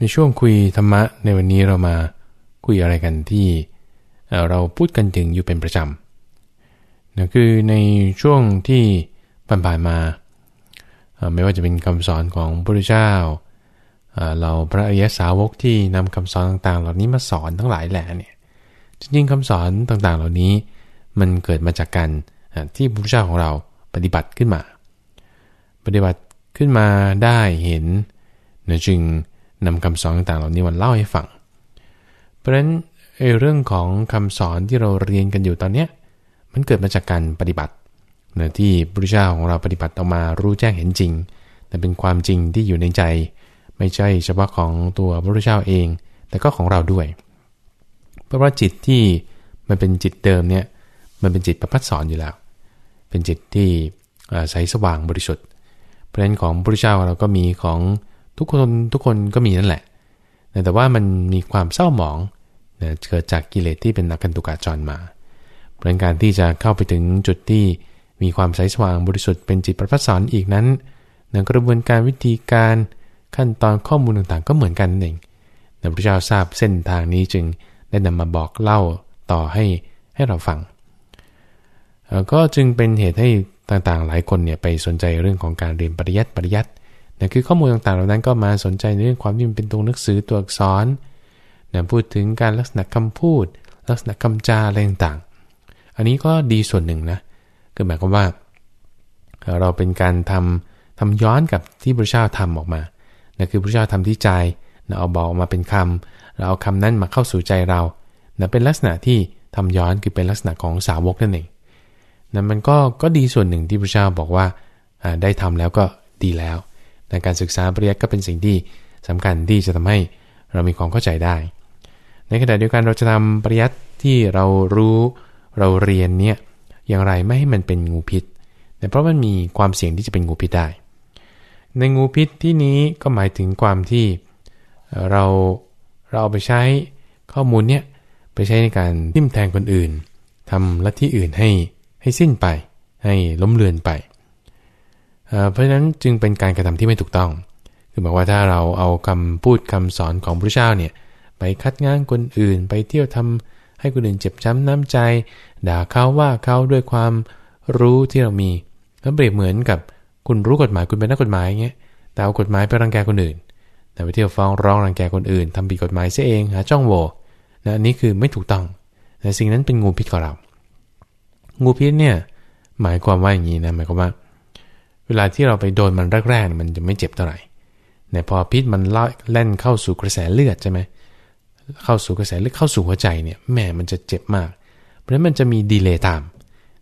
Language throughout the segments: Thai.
ในช่วงคุยธรรมะในวันนี้เรามาคุยอะไรกันที่เราพูดกันถึงอยู่เป็นประจำนะคือในช่วงที่ผ่านๆมา ไม่ว่าจะเป็นคำสอนของพระพุทธเจ้าเราพระอริยสาวกที่นำคำสอนต่างๆ เหล่านี้มาสอนทั้งหลายแหละเนี่ยจริงๆคำสอนต่างๆ เหล่านี้มันเกิดมาจากการที่พระพุทธเจ้าของเราปฏิบัติขึ้นมา ปฏิบัติขึ้นมาได้เห็นนะจึง นำคำสอนต่างๆเหล่านี้มาเล่าให้ฟัง เพราะฉะนั้นเรื่องของคำสอนที่เราเรียนกันอยู่ตอนเนี้ยมันเกิดมาจากการปฏิบัติเนะที่พระพุทธเจ้าของเราปฏิบัติออกมารู้แจ้งเห็นจริง แต่เป็นความจริงที่อยู่ในใจ ไม่ใช่เฉพาะของตัวพระพุทธเจ้าเอง แต่ก็ของเราด้วย เพราะว่าจิตที่มันเป็นจิตเดิมเนี่ยมันเป็นจิตประพัดสอนอยู่แล้ว เป็นจิตที่ใสสว่างบริสุทธิ์เพราะฉะนั้นของพระพุทธเจ้าเราก็มีของ ทุกคนทุกคนก็มีนั่นแหละ แต่ว่ามันมีความเศร้าหมองเกิดจากกิเลสที่เป็นนักกันตุกาจรมาเพราะการที่จะเข้าไปถึงจุดที่มีความใสสว่างบริสุทธิ์เป็นจิตประพัสสอนอีกนั้นในกระบวนการวิธีการขั้นตอนข้อมูลต่างๆ ก็เหมือนกันเองพระพุทธเจ้าทราบเส้นทางนี้จึงได้นำมาบอกเล่าต่อให้ให้เราฟัง ก็จึงเป็นเหตุให้ต่างๆ หลายคนเนี่ยไปสนใจเรื่องของการเรียนปริยัติปริยัติ นะคือข้อมูลต่างๆ เหล่านั้นก็มาสนใจในเรื่องความที่มันเป็นตัวหนังสือตัวอักษรนะพูดถึงการลักษณะคำพูด ลักษณะคำจาอะไรต่างๆ อันนี้ก็ดีส่วนหนึ่งนะคือหมายความว่า เราเป็นการทำทำย้อนกับที่พระเจ้าทำออกมานะคือพระเจ้าทำที่ใจนะเอาบอกออกมาเป็นคำเราเอาคำนั้นมาเข้าสู่ใจเรานะเป็นลักษณะที่ทำย้อนคือเป็นลักษณะของสาวกนั่นเองนะมันก็ก็ดีส่วนหนึ่งที่พระเจ้าบอกว่าได้ทำแล้วก็ดีแล้ว ในการศึกษาปริยัติก็เป็นสิ่งที่สำคัญที่จะทำให้เรามีความเข้าใจได้ ในขณะเดียวกันเราจะทำปริยัติที่เรารู้เราเรียนเนี่ยอย่างไรไม่ให้มันเป็นงูพิษแต่เพราะมันมีความเสี่ยงที่จะเป็นงูพิษได้ ในงูพิษที่นี้ก็หมายถึงความที่เราเราไปใช้ข้อมูลเนี่ยไปใช้ในการทิ่มแทงคนอื่นทำลัทธิอื่นให้ให้สิ้นไป ให้ล้มเลือนไป เพราะฉะนั้นจึงเป็นการกระทำที่ไม่ถูกต้อง คือบอกว่าถ้าเราเอาคำพูดคำสอนของพระเจ้าเนี่ยไปคัดง้างคนอื่น ไปเที่ยวทำให้คนอื่นเจ็บช้ำน้ำใจ ด่าเขาว่าเขาด้วยความรู้ที่เรามีก็เปรียบเหมือนกับคุณรู้กฎหมายคุณเป็นนักกฎหมายเงี้ยแต่เอากฎหมายไปรังแกคนอื่น แต่ไปเที่ยวฟ้องร้องรังแกคนอื่นทำผิดกฎหมายเสียเองหาจ้องโหวนะอันนี้คือไม่ถูกต้องแต่สิ่งนั้นเป็นงูพิษของเรา งูพิษเนี่ยหมายความว่าอย่างนี้นะหมายความว่า เวลาที่เราไปโดนมันแรกๆมันจะไม่เจ็บเท่าไหร่แต่พอพิษมันเล่นเข้าสู่กระแสเลือดใช่ไหมเข้าสู่กระแสเลือดเข้าสู่หัวใจเนี่ยแม่มันจะเจ็บมาก เพราะฉะนั้นมันจะมีดีเลย์ตาม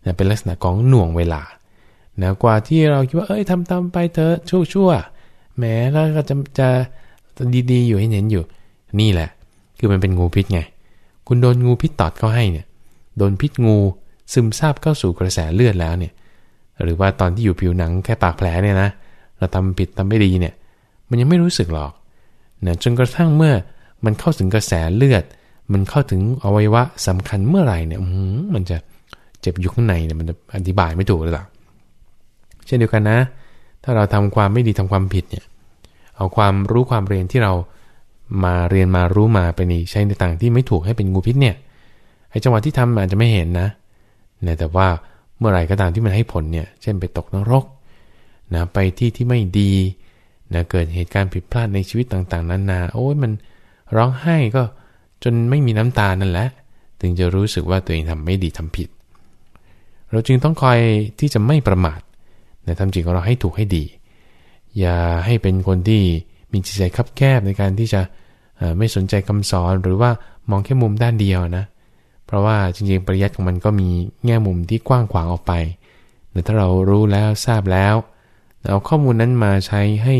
นะเป็นลักษณะของหน่วงเวลานะกว่าที่เราคิดว่าเอ้ยทำตามไปเถอะชั่วชั่วแหมแล้วก็จะจะดีๆอยู่ให้เห็นอยู่ นี่แหละ คือมันเป็นงูพิษไง คุณโดนงูพิษตอดเข้าให้เนี่ย โดนพิษงูซึมซาบเข้าสู่กระแสเลือดแล้วเนี่ย หรือว่าตอนที่อยู่ผิวหนังแค่ปากแผลเนี่ยนะ เราทำผิดทำไม่ดีเนี่ย มันยังไม่รู้สึกหรอกนะจนกระทั่งเมื่อมันเข้าถึงกระแสเลือด มันเข้าถึงอวัยวะสำคัญเมื่อไหร่เนี่ยมันจะเจ็บอยู่ข้างในเนี่ยมันจะอธิบายไม่ถูกเลยล่ะเช่นเดียวกันนะ ถ้าเราทำความไม่ดีทำความผิดเนี่ย เอาความรู้ความเรียนที่เรามาเรียนมารู้มาไปนี่ใช้ในต่างที่ไม่ถูกให้เป็นงูพิษเนี่ยไอ้จังหวะที่ทำอาจจะไม่เห็นนะเนี่ยแต่ว่า เมื่อไหร่ก็ตามที่มันให้ผลเนี่ย เช่นไปตกนรกนะไปที่ที่ไม่ดีนะเกิดเหตุการณ์ผิดพลาดในชีวิตต่างๆ นานา โอ้ยมันร้องไห้ก็จนไม่มีน้ำตานั่นแหละ ถึงจะรู้สึกว่าตัวเองทำไม่ดีทำผิด เราจึงต้องคอยที่จะไม่ประมาทนะทำจริงของเราให้ถูกให้ดี อย่าให้เป็นคนที่มีจิตใจคับแคบในการที่จะไม่สนใจคำสอนหรือว่ามองแค่มุมด้านเดียวนะ เพราะว่าจริงๆ ปริยัติของมันก็มีแง่มุมที่กว้างขวางออกไปแต่ถ้าเรารู้แล้วทราบแล้ว เอาข้อมูลนั้นมาใช้ให้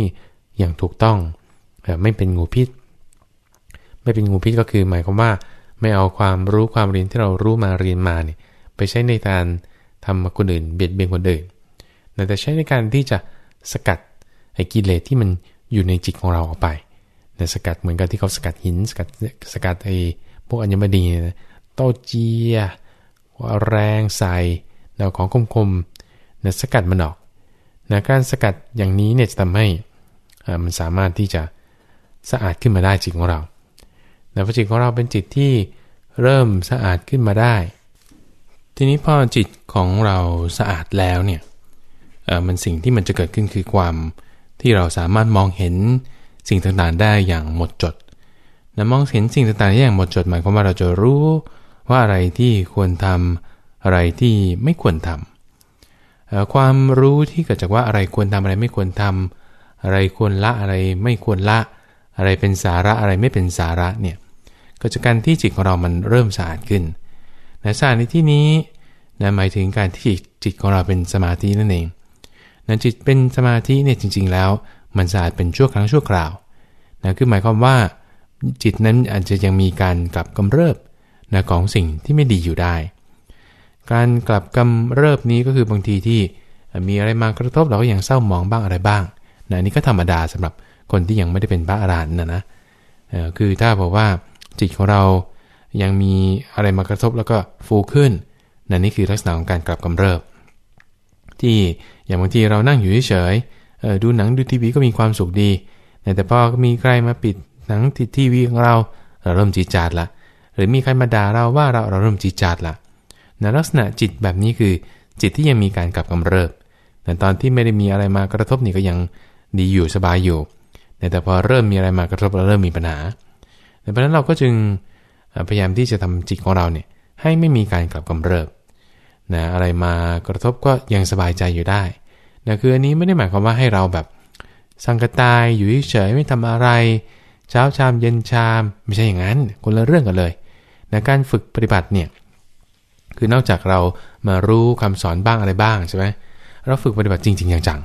อย่างถูกต้อง ไม่เป็นงูพิษ ไม่เป็นงูพิษก็คือหมายความว่า ไม่เอาความรู้ความเรียนที่เรารู้มาเรียนมาเนี่ยไปใช้ในการทำคนอื่นเบียดเบียนคนอื่น แต่ใช้ในการที่จะสกัดไอ้กิเลสที่มันอยู่ในจิตของเราออกไปนสกัดเหมือนกับที่เขาสกัดหิน สกัดสกัดไอ้พวกอัญมณีนะ โตเจียแรงใส่แนวของคมๆนะสกัดมันออกนะการสกัดอย่างนี้เนี่ยจะทำให้มันสามารถที่จะสะอาดขึ้นมาได้จิตของเราแต่พอจิตของเราเป็นจิตที่เริ่มสะอาดขึ้นมาได้ ทีนี้พอจิตของเราสะอาดแล้วเนี่ยมันสิ่งที่มันจะเกิดขึ้นคือความที่เราสามารถมองเห็นสิ่งต่างๆได้อย่างหมดจดนะมองเห็นสิ่งต่างๆได้อย่างหมดจดหมายความว่าเราจะรู้ ว่าอะไรที่ควรทำอะไรที่ไม่ควรทำความรู้ที่เกิดจากว่าอะไรควรทำอะไรไม่ควรทำอะไรควรละอะไรไม่ควรละ อะไรเป็นสาระอะไรไม่เป็นสาระเนี่ยก็จากการที่จิตของเรามันเริ่มสะอาดขึ้นนะสะอาดในที่นี้นะหมายถึงการที่จิตของเราเป็นสมาธินั่นเองนะจิตเป็นสมาธิเนี่ยจริง ๆ แล้ว มันสะอาดเป็นชั่วครั้งชั่วคราวนะคือหมายความว่า จิตนั้นอาจจะยังมีการกลับกำเริบ นะของสิ่งที่ไม่ดีอยู่ได้ การกลับกำเริบนี้ก็คือบางทีที่มีอะไรมากระทบเราก็ยังเศร้าหมองบ้างอะไรบ้างนะนี่ก็ธรรมดาสำหรับคนที่ยังไม่ได้เป็นพระอรหันต์นะนะคือถ้าบอกว่าจิตของเรายังมีอะไรมากระทบแล้วก็ฟูขึ้นนั่นนี่คือลักษณะของการกลับกำเริบ ที่อย่างบางทีเรานั่งอยู่เฉยๆดูหนังดูทีวีก็มีความสุขดี แต่พอมีใครมาปิดหนังติดทีวีของเราเราเริ่มจีจาดละ หรือมีใครมาด่าเราว่าเราเราเริ่มจีจาดละในลักษณะจิตแบบนี้คือจิตที่ยังมีการกลับกำเริบแต่ตอนที่ไม่ได้มีอะไรมากระทบนี่ก็ยังดีอยู่สบายอยู่ แต่พอเริ่มมีอะไรมากระทบเราเริ่มมีปัญหาเพราะฉะนั้นเราก็จึงพยายามที่จะทำจิตของเราเนี่ยให้ไม่มีการกลับกำเริบนะอะไรมากระทบก็ยังสบายใจอยู่ได้นะคืออันนี้ไม่ได้หมายความว่าให้เราแบบสังกตายอยู่เฉยไม่ทำอะไร เช้าชามเย็นชาม ไม่ใช่อย่างนั้น คนละเรื่องกันเลย นะการฝึกปฏิบัติเนี่ยคือนอกจากเรามารู้คำสอนบ้างอะไรบ้างใช่ไหมเราฝึกปฏิบัติจริงๆจัง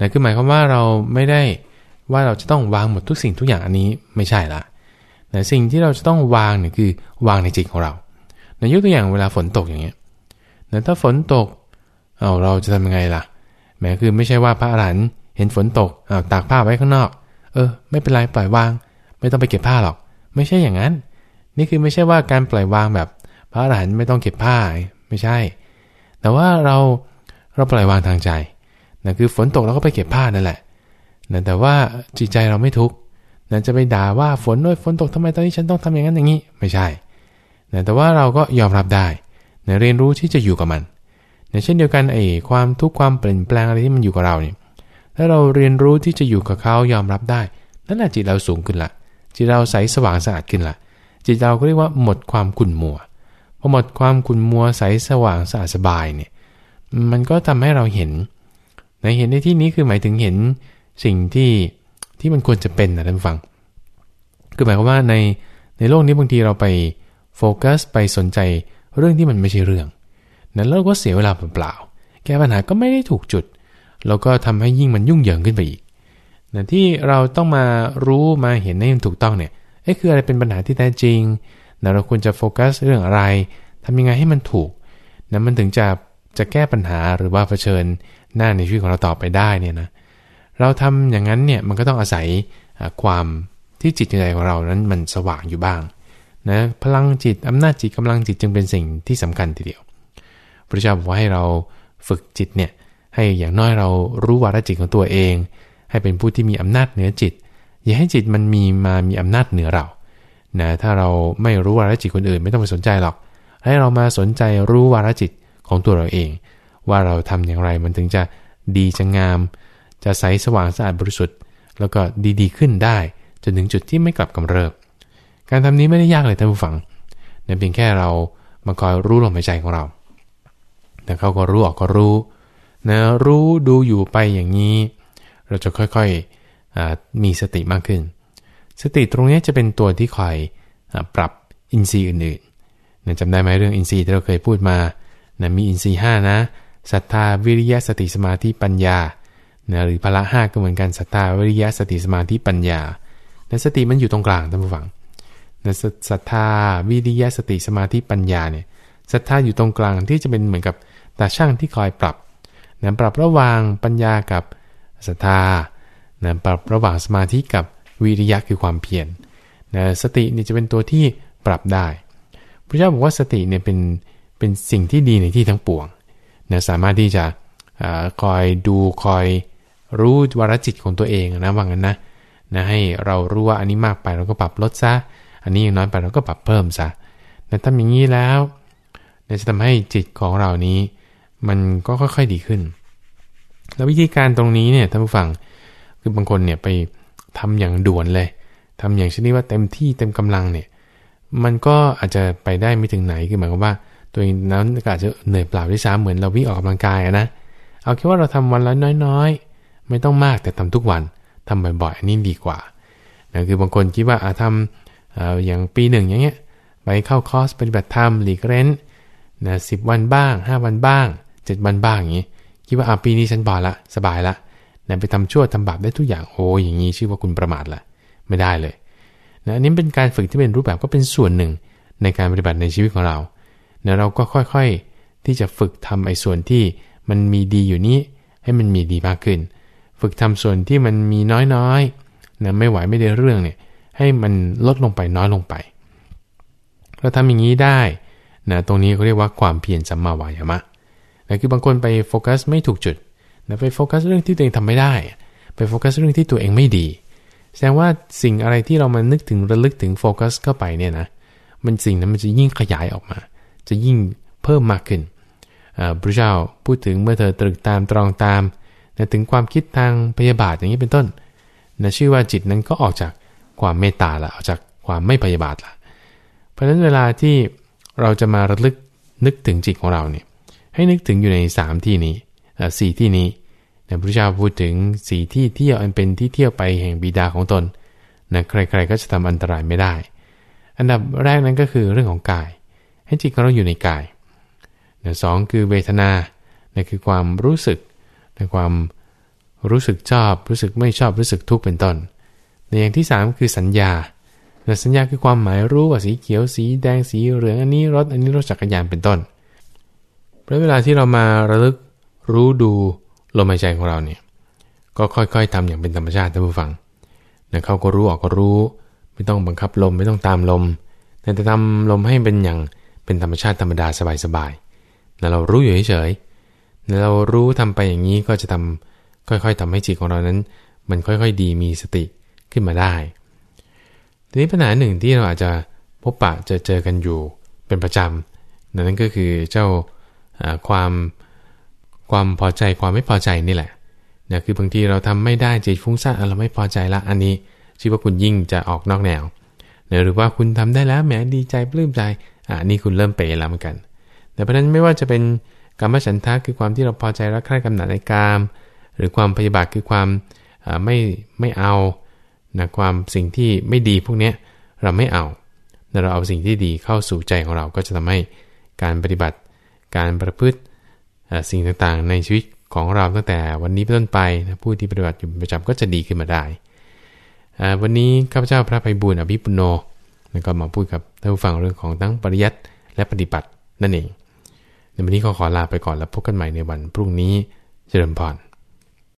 นะคือหมายความว่าเราไม่ได้ว่าเราจะต้องวางหมดทุกสิ่งทุกอย่างอันนี้ไม่ใช่ละแต่สิ่งที่เราจะต้องวางเนี่ยคือวางในจิตของเราในยกตัวอย่างเวลาฝนตกอย่างเงี้ยแต่ถ้าฝนตกเอาเราจะทำยังไงล่ะแม้คือไม่ใช่ว่าพระอรหันต์เห็นฝนตกเอาตากผ้าไว้ข้างนอก เออ ไม่เป็นไรปล่อยวาง ไม่ต้องไปเก็บผ้าหรอก ไม่ใช่อย่างนั้น นี่คือไม่ใช่ว่าการปล่อยวางแบบ พระอรหันต์ไม่ต้องเก็บผ้าไม่ใช่ แต่ว่าเราเราปล่อยวางทางใจนะคือฝนตกเราก็ไปเก็บผ้านั่นแหละนะแต่ว่าจิตใจเราไม่ทุกข์นะจะไปด่าว่าฝนด้วยฝนตกทำไมตอนนี้ฉันต้องทำอย่างนั้นอย่างนี้ไม่ใช่นะแต่ว่าเราก็ยอมรับได้นะเรียนรู้ที่จะอยู่กับมันนะเช่นเดียวกันไอ้ความทุกข์ความเปลี่ยนแปลงอะไรที่มันอยู่กับเราเนี่ยถ้าเราเรียนรู้ที่จะอยู่กับเขายอมรับได้ นั่นแหละจิตเราสูงขึ้นละจิตเราใสสว่างสะอาดขึ้นละ จิตเราก็เรียกว่าหมดความขุ่นมัวพอหมดความขุ่นมัวใสสว่างสะอาดสบายเนี่ยมันก็ทำให้เราเห็นในเห็นในที่นี้คือหมายถึงเห็นสิ่งที่ที่มันควรจะเป็นนะท่านฟัง คือหมายความว่าในในโลกนี้บางทีเราไปโฟกัสไปสนใจเรื่องที่มันไม่ใช่เรื่องนั้นเราก็เสียเวลาเปล่าๆแก้ปัญหาก็ไม่ได้ถูกจุด แล้วก็ทำให้ยิ่งมันยุ่งเหยิงขึ้นไปอีกนะที่เราต้องมารู้มาเห็นให้มันถูกต้องเนี่ย ไอ้คืออะไรเป็นปัญหาที่แท้จริงนะเราควรจะโฟกัสเรื่องอะไรทำยังไงให้มันถูกนะมันถึงจะจะแก้ปัญหาหรือว่าเผชิญหน้าในชีวิตของเราต่อไปได้เนี่ยนะเราทำอย่างนั้นเนี่ยมันก็ต้องอาศัยความที่จิตใจของเรานั้นมันสว่างอยู่บ้างนะพลังจิตอำนาจจิตกำลังจิตจึงเป็นสิ่งที่สำคัญทีเดียว พระเจ้าบอกว่าให้เราฝึกจิตเนี่ยให้อย่างน้อยเรารู้วาระจิตของตัวเอง ให้เป็นผู้ที่มีอำนาจเหนือจิต อย่าให้จิตมันมีมามีอำนาจเหนือเรานะถ้าเราไม่รู้วาระจิตคนอื่นไม่ต้องไปสนใจหรอก ให้เรามาสนใจรู้วาระจิตของตัวเราเอง ว่าเราทำอย่างไรมันถึงจะดีจะงาม จะใสสว่างสะอาดบริสุทธิ์ แล้วก็ดีๆขึ้นได้จนถึงจุดที่ไม่กลับกำเริบ การทำนี้ไม่ได้ยากเลยท่านผู้ฟังเเพียงแค่เรามาคอยรู้ลมหายใจของเราแต่เขาก็รู้ออกก็รู้นะรู้ดูอยู่ไปอย่างนี้ เราจะค่อยๆ มีสติมากขึ้น สติตรงนี้จะเป็นตัวที่คอยปรับอินทรีย์อื่นๆนะจำได้ไหมเรื่องอินทรีย์ที่เราเคยพูดมานะมีอินทรีย์5นะศรัทธาวิริยะสติสมาธิปัญญานะหรือพละห้าก็เหมือนกันศรัทธาวิริยะสติสมาธิปัญญาในสติมันอยู่ตรงกลางท่านผู้ฟังในศรัทธาวิริยะสติสมาธิปัญญาเนี่ยศรัทธาอยู่ตรงกลางที่จะเป็นเหมือนกับตาช่างที่คอยปรับนะปรับระหว่างปัญญากับศรัทธา นะปรับระหว่างสมาธิกับวิริยะคือความเพียรนะสตินี่จะเป็นตัวที่ปรับได้ พระเจ้าบอกว่าสติเนี่ยเป็นเป็นสิ่งที่ดีในที่ทั้งปวงนะสามารถที่จะอคอยดูคอยรู้วารจิตของตัวเองนะว่างั้นนะนะให้เรารู้ว่าอันนี้มากไปเราก็ปรับลดซะ อันนี้ยังน้อยไปเราก็ปรับเพิ่มซะนะทำอย่างนี้แล้วจะทำให้จิตของเรานี้ มันก็ค่อยๆดีขึ้น แล้ววิธีการตรงนี้เนี่ยท่านผู้ฟัง คือบางคนเนี่ยไปทำอย่างด่วนเลยทำอย่างชนิดว่าเต็มที่เต็มกำลังเนี่ย มันก็อาจจะไปได้ไม่ถึงไหน คือหมายความว่า ตัวเองนั้นก็อาจจะเหนื่อยเปล่าที่ซ้ำเหมือนเราวิ่งออกกำลังกายนะ เอาแค่ว่าเราทำวันละน้อยๆ ไม่ต้องมากแต่ทำทุกวันทำบ่อยๆ อันนี้ดีกว่านะคือบางคนคิดว่าอาทำอย่างปีหนึ่งอย่างเงี้ย ไปเข้าคอร์สปฏิบัติธรรมหลีกเร้นนะสิวันบ้าง 5 วันบ้าง 7 วันบ้างอย่างนี้ คิดว่าอาปีนี้ฉันบอละสบายละ นะไปทำชั่วทำบาปได้ทุกอย่างโอ้อย่างนี้ชื่อว่าคุณประมาทละไม่ได้เลยนะอันนี้เป็นการฝึกที่เป็นรูปแบบก็เป็นส่วนหนึ่งในการปฏิบัติในชีวิตของเรานะเราก็ค่อยๆที่จะฝึกทำไอ้ส่วนที่มันมีดีอยู่นี้ให้มันมีดีมากขึ้น ฝึกทำส่วนที่มันมีน้อยๆนะไม่ไหวไม่ได้เรื่องเนี่ยให้มันลดลงไปน้อยลงไป เราทำอย่างนี้ได้นะตรงนี้เขาเรียกว่าความเพียรสัมมาวายามะนะคือบางคนไปโฟกัสไม่ถูกจุด นะไปโฟกัสเรื่องที่ตัวเองทำไม่ได้ ไปโฟกัสเรื่องที่ตัวเองไม่ดี แสดงว่าสิ่งอะไรที่เรามานึกถึงระลึกถึงโฟกัสเข้าไปเนี่ยนะ มันสิ่งนั้นมันจะยิ่งขยายออกมา จะยิ่งเพิ่มมากขึ้นพระเจ้าพูดถึงเมื่อเธอตรึกตามตรองตามนะถึงความคิดทางพยาบาทอย่างนี้เป็นต้นนะชื่อว่าจิตนั้นก็ออกจากความเมตตาละออกจากความไม่พยาบาทละเพราะฉะนั้นเวลาที่เราจะมาระลึกนึกถึงจิตของเราเนี่ยให้นึกถึงอยู่ใน 3 ที่นี้ สี่ที่นี้นะพระเจ้าพูดถึงสี่ที่เที่ยวอันเป็นที่เที่ยวไปแห่งบิดาของตนนะใครๆก็จะทำอันตรายไม่ได้ อันดับแรกนั้นก็คือเรื่องของกาย ให้จิตของเราอยู่ในกายนะสองคือเวทนานะคือความรู้สึกนะความรู้สึกชอบ รู้สึกไม่ชอบรู้สึกทุกข์เป็นต้นในอย่างที่ 3 คือสัญญาสัญญาคือความหมายรู้ว่าสีเขียวสีแดงสีเหลืองอันนี้รถอันนี้รถจักรยานเป็นต้นเพราะเวลาที่เรามาระลึก รู้ดูลมหายใจของเราเนี่ยก็ค่อยๆทำอย่างเป็นธรรมชาติท่านผู้ฟังเนี่ยเขาก็รู้ออกก็รู้ ไม่ต้องบังคับลมไม่ต้องตามลม แต่จะทำลมให้เป็นอย่างเป็นธรรมชาติธรรมดาสบายๆแล้วเรารู้อยู่เฉยๆเรารู้ทำไปอย่างนี้ก็จะทำค่อยๆทำให้จิตของเรานั้น มันค่อยๆ ดีมีสติขึ้นมาได้ ทีนี้ปัญหาหนึ่งที่เราอาจจะพบปะจะเจอกันอยู่เป็นประจำนั่นก็คือเจ้าความ ความพอใจความไม่พอใจนี่แหละนะคือบางทีเราทำไม่ได้จิตฟุ้งซ่านเราไม่พอใจละอันนี้ชื่อว่าคุณยิ่งจะออกนอกแนวนะหรือว่าคุณทำได้แล้วแหมดีใจปลื้มใจอันนี้คุณเริ่มเปแล้วเหมือนกัน แต่เพราะนั้นไม่ว่าจะเป็นกรรมฉันทะคือความที่เราพอใจรักใคร่กำหนัดในกาม หรือความพยาบาทคือความไม่ไม่เอานะความสิ่งที่ไม่ดีพวกนี้เราไม่เอาเราเอาสิ่งที่ดีเข้าสู่ใจของเราก็จะทำให้การปฏิบัติ การประพฤติ สิ่งต่างๆ ในชีวิตของเราตั้งแต่วันนี้เป็นต้นไปนะผู้ที่ปฏิบัติอยู่ประจำก็จะดีขึ้นมาได้ วันนี้ข้าพเจ้าพระภัยบุญอภิปุโนก็มาพูดกับท่านผู้ฟังเรื่องของทั้งปริยัติและปฏิบัตินั่นเองในวันนี้ก็ขอลาไปก่อนแล้วพบกันใหม่ในวันพรุ่งนี้เจริญพร